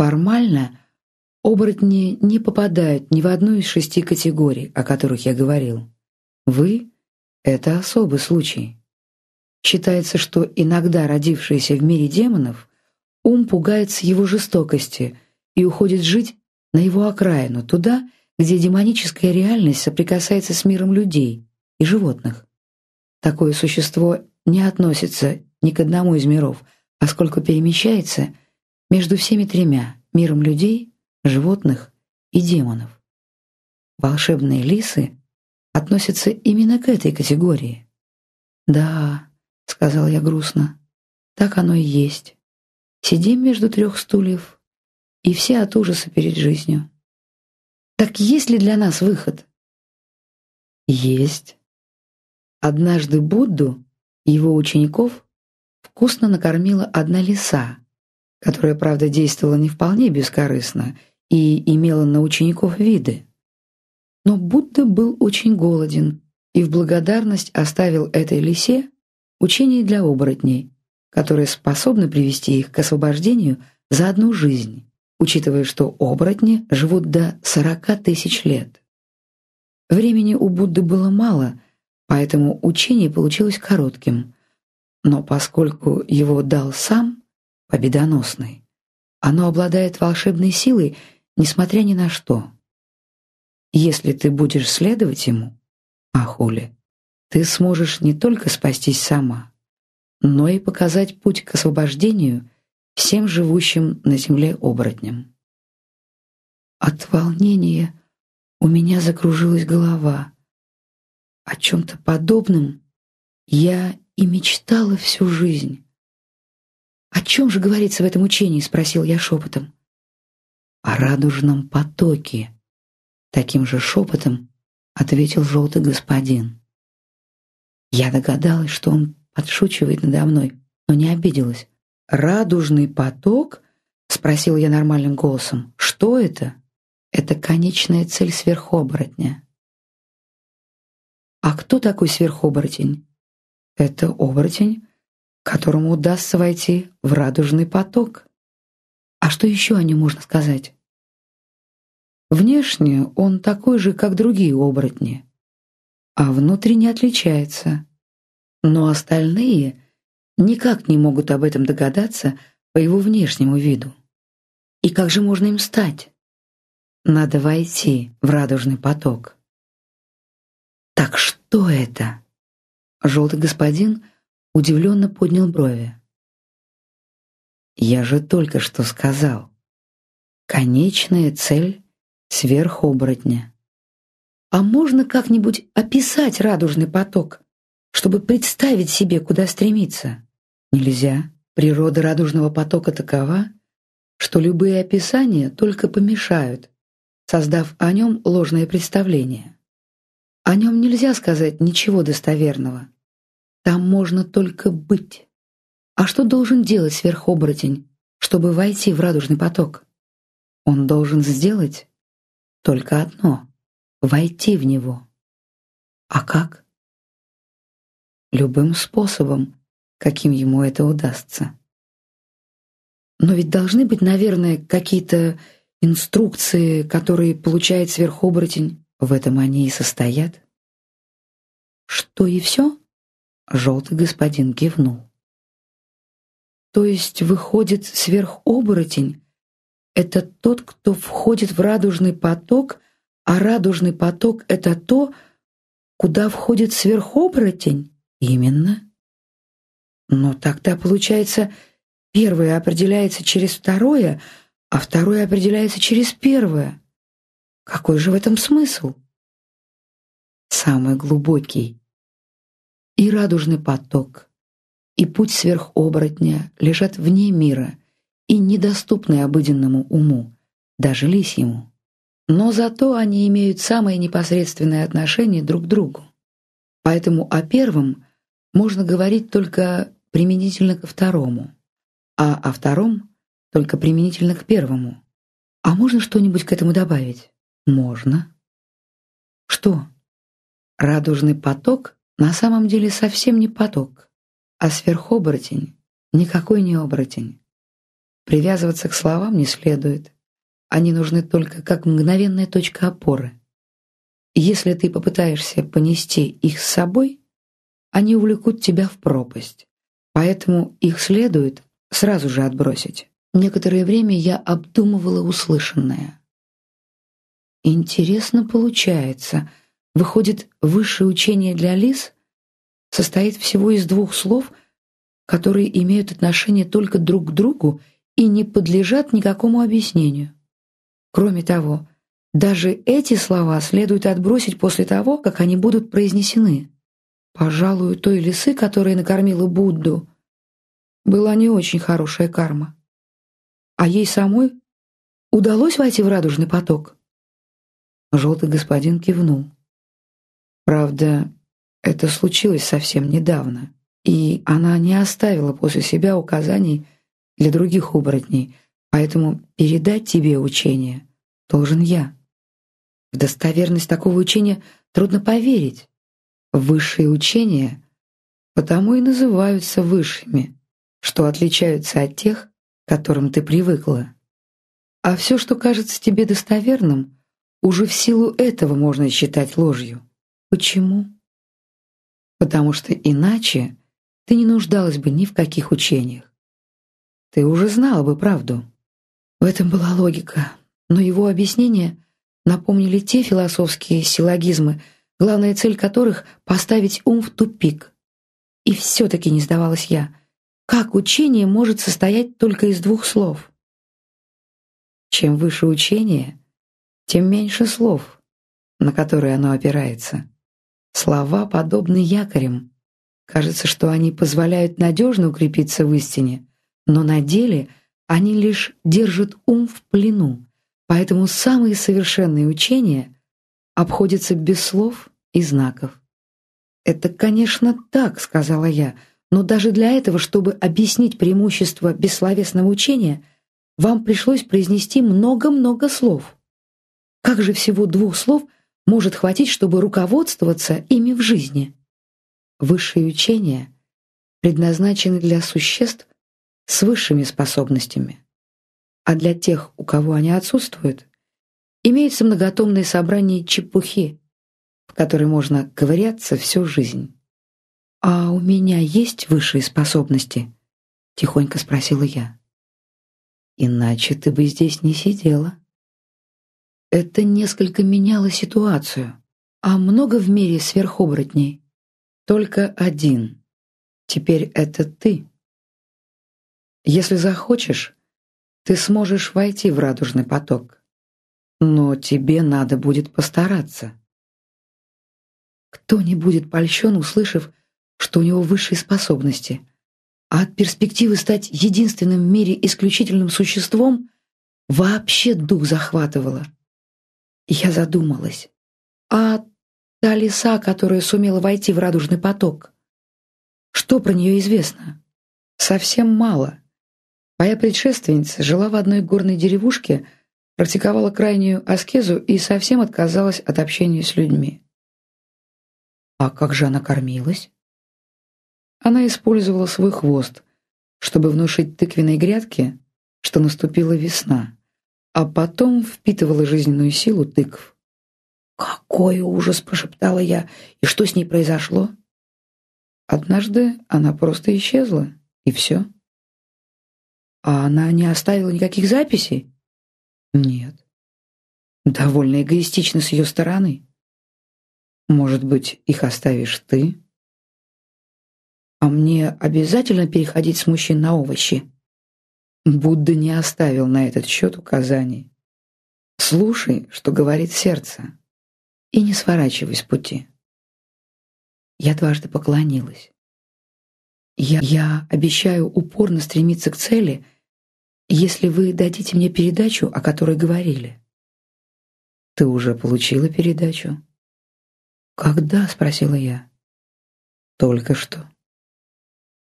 Формально оборотни не попадают ни в одну из шести категорий, о которых я говорил. Вы — это особый случай. Считается, что иногда родившийся в мире демонов ум пугается его жестокости и уходит жить на его окраину, туда, где демоническая реальность соприкасается с миром людей и животных. Такое существо не относится ни к одному из миров, поскольку перемещается между всеми тремя — миром людей, животных и демонов. Волшебные лисы относятся именно к этой категории. «Да», — сказал я грустно, — «так оно и есть. Сидим между трех стульев, и все от ужаса перед жизнью. Так есть ли для нас выход? Есть. Однажды Будду его учеников вкусно накормила одна лиса, которая, правда, действовала не вполне бескорыстно и имела на учеников виды. Но Будда был очень голоден и в благодарность оставил этой лисе учение для оборотней, которые способны привести их к освобождению за одну жизнь учитывая, что оборотни живут до 40 тысяч лет. Времени у Будды было мало, поэтому учение получилось коротким. Но поскольку его дал сам, победоносный, оно обладает волшебной силой, несмотря ни на что. Если ты будешь следовать ему, Ахули, ты сможешь не только спастись сама, но и показать путь к освобождению всем живущим на земле оборотням. От волнения у меня закружилась голова. О чем-то подобном я и мечтала всю жизнь. «О чем же говорится в этом учении?» — спросил я шепотом. «О радужном потоке», — таким же шепотом ответил желтый господин. Я догадалась, что он подшучивает надо мной, но не обиделась. «Радужный поток?» — спросил я нормальным голосом. «Что это?» «Это конечная цель сверхоборотня». «А кто такой сверхоборотень?» «Это оборотень, которому удастся войти в радужный поток». «А что еще о нем можно сказать?» Внешне он такой же, как другие оборотни, а внутренне отличается. Но остальные никак не могут об этом догадаться по его внешнему виду. И как же можно им стать? Надо войти в радужный поток. Так что это? Желтый господин удивленно поднял брови. Я же только что сказал. Конечная цель сверхоборотня. А можно как-нибудь описать радужный поток, чтобы представить себе, куда стремиться? Нельзя. Природа радужного потока такова, что любые описания только помешают, создав о нем ложное представление. О нем нельзя сказать ничего достоверного. Там можно только быть. А что должен делать сверхоборотень, чтобы войти в радужный поток? Он должен сделать только одно — войти в него. А как? Любым способом, каким ему это удастся. Но ведь должны быть, наверное, какие-то инструкции, которые получает сверхоборотень. В этом они и состоят. Что и все? Желтый господин кивнул. То есть, выходит, сверхоборотень — это тот, кто входит в радужный поток, а радужный поток — это то, куда входит сверхоборотень? Именно. Но тогда, получается, первое определяется через второе, а второе определяется через первое. Какой же в этом смысл? Самый глубокий. И радужный поток, и путь сверхоборотня лежат вне мира и недоступны обыденному уму, даже лисьему. Но зато они имеют самое непосредственное отношение друг к другу. Поэтому о первом можно говорить только применительно ко второму, а о втором только применительно к первому. А можно что-нибудь к этому добавить? Можно. Что? Радужный поток на самом деле совсем не поток, а сверхоборотень никакой не оборотень. привязываться к словам не следует. Они нужны только как мгновенная точка опоры. Если ты попытаешься понести их с собой, они увлекут тебя в пропасть. Поэтому их следует сразу же отбросить. Некоторое время я обдумывала услышанное. Интересно получается. Выходит, высшее учение для лис состоит всего из двух слов, которые имеют отношение только друг к другу и не подлежат никакому объяснению. Кроме того, даже эти слова следует отбросить после того, как они будут произнесены. Пожалуй, той лисы, которая накормила Будду, была не очень хорошая карма. А ей самой удалось войти в радужный поток? Желтый господин кивнул. Правда, это случилось совсем недавно, и она не оставила после себя указаний для других оборотней, поэтому передать тебе учение должен я. В достоверность такого учения трудно поверить. Высшие учения потому и называются высшими, что отличаются от тех, к которым ты привыкла. А все, что кажется тебе достоверным, уже в силу этого можно считать ложью. Почему? Потому что иначе ты не нуждалась бы ни в каких учениях. Ты уже знала бы правду. В этом была логика, но его объяснения напомнили те философские силлогизмы, главная цель которых — поставить ум в тупик. И все-таки не сдавалась я. Как учение может состоять только из двух слов? Чем выше учение, тем меньше слов, на которые оно опирается. Слова подобны якорям. Кажется, что они позволяют надежно укрепиться в истине, но на деле они лишь держат ум в плену, поэтому самые совершенные учения обходятся без слов и знаков. «Это, конечно, так», — сказала я, «но даже для этого, чтобы объяснить преимущество бессловесного учения, вам пришлось произнести много-много слов. Как же всего двух слов может хватить, чтобы руководствоваться ими в жизни?» Высшие учения предназначены для существ с высшими способностями, а для тех, у кого они отсутствуют, имеется многотомное собрание чепухи, в которой можно ковыряться всю жизнь. «А у меня есть высшие способности?» — тихонько спросила я. «Иначе ты бы здесь не сидела». Это несколько меняло ситуацию. А много в мире сверхоборотней? Только один. Теперь это ты. Если захочешь, ты сможешь войти в радужный поток. Но тебе надо будет постараться. Кто не будет польщен, услышав, что у него высшие способности, а от перспективы стать единственным в мире исключительным существом вообще дух захватывало. Я задумалась. А та лиса, которая сумела войти в радужный поток, что про нее известно? Совсем мало. Моя предшественница жила в одной горной деревушке, практиковала крайнюю аскезу и совсем отказалась от общения с людьми. А как же она кормилась? Она использовала свой хвост, чтобы внушить тыквенной грядке, что наступила весна, а потом впитывала жизненную силу тыкв. «Какой ужас!» — прошептала я. «И что с ней произошло?» Однажды она просто исчезла, и все. А она не оставила никаких записей? Нет. Довольно эгоистично с ее стороны. Может быть, их оставишь ты? А мне обязательно переходить с мужчин на овощи? Будда не оставил на этот счет указаний. Слушай, что говорит сердце, и не сворачивай с пути. Я дважды поклонилась. Я, я обещаю упорно стремиться к цели, если вы дадите мне передачу, о которой говорили. Ты уже получила передачу? Когда? спросила я. Только что.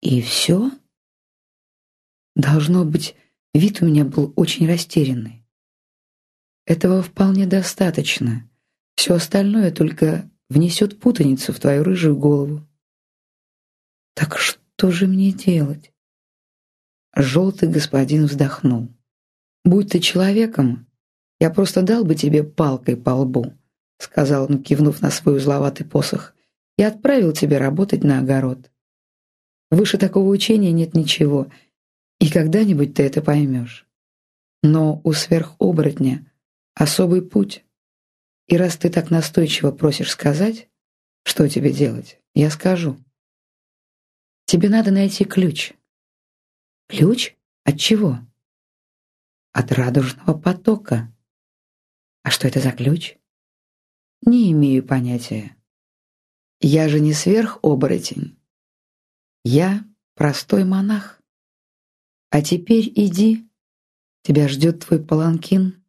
И все? Должно быть, вид у меня был очень растерянный. Этого вполне достаточно. Все остальное только внесет путаницу в твою рыжую голову. Так что? Же мне делать? Желтый господин вздохнул. «Будь ты человеком, я просто дал бы тебе палкой по лбу», сказал он, кивнув на свой узловатый посох, и отправил тебя работать на огород. Выше такого учения нет ничего, и когда-нибудь ты это поймешь. Но у сверхоборотня особый путь. И раз ты так настойчиво просишь сказать, что тебе делать, я скажу. Тебе надо найти ключ. Ключ? От чего? От радужного потока. А что это за ключ? Не имею понятия. Я же не сверхоборотень. Я простой монах. А теперь иди. Тебя ждет твой паланкин.